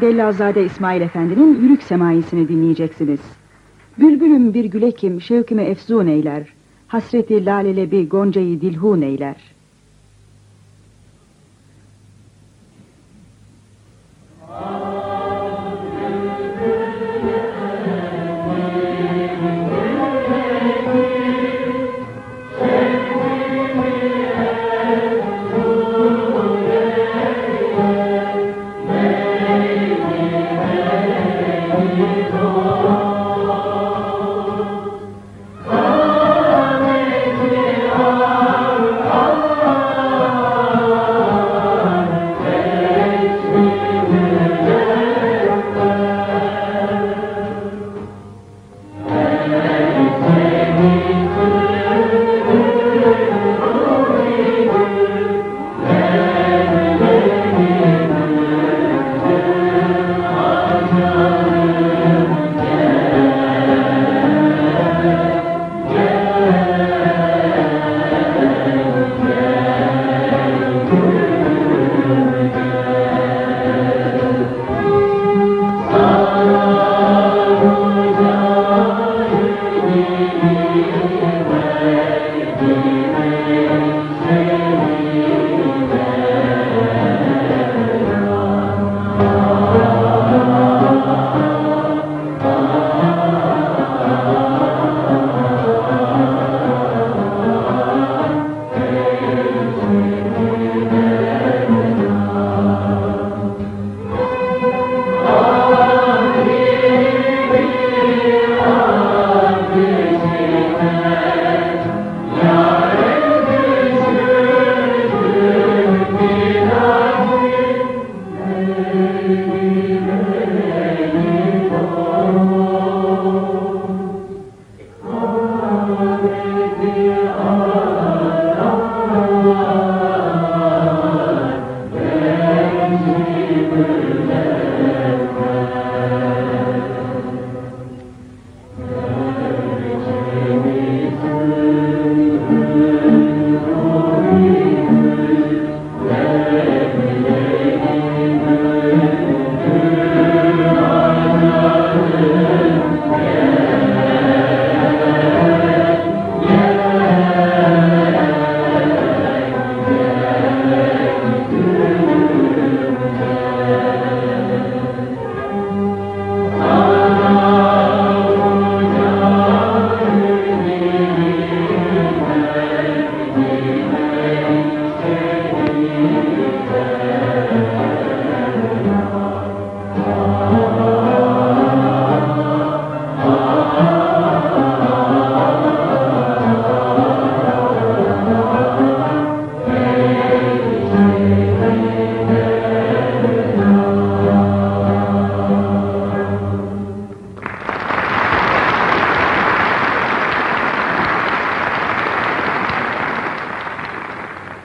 Dellazade İsmail Efendi'nin Yürük Semaisini dinleyeceksiniz. Bülbülüm bir gülekim, şevkime efzun eyler. Hasreti lalelebi goncayı dilhun eyler. Amin. Amen.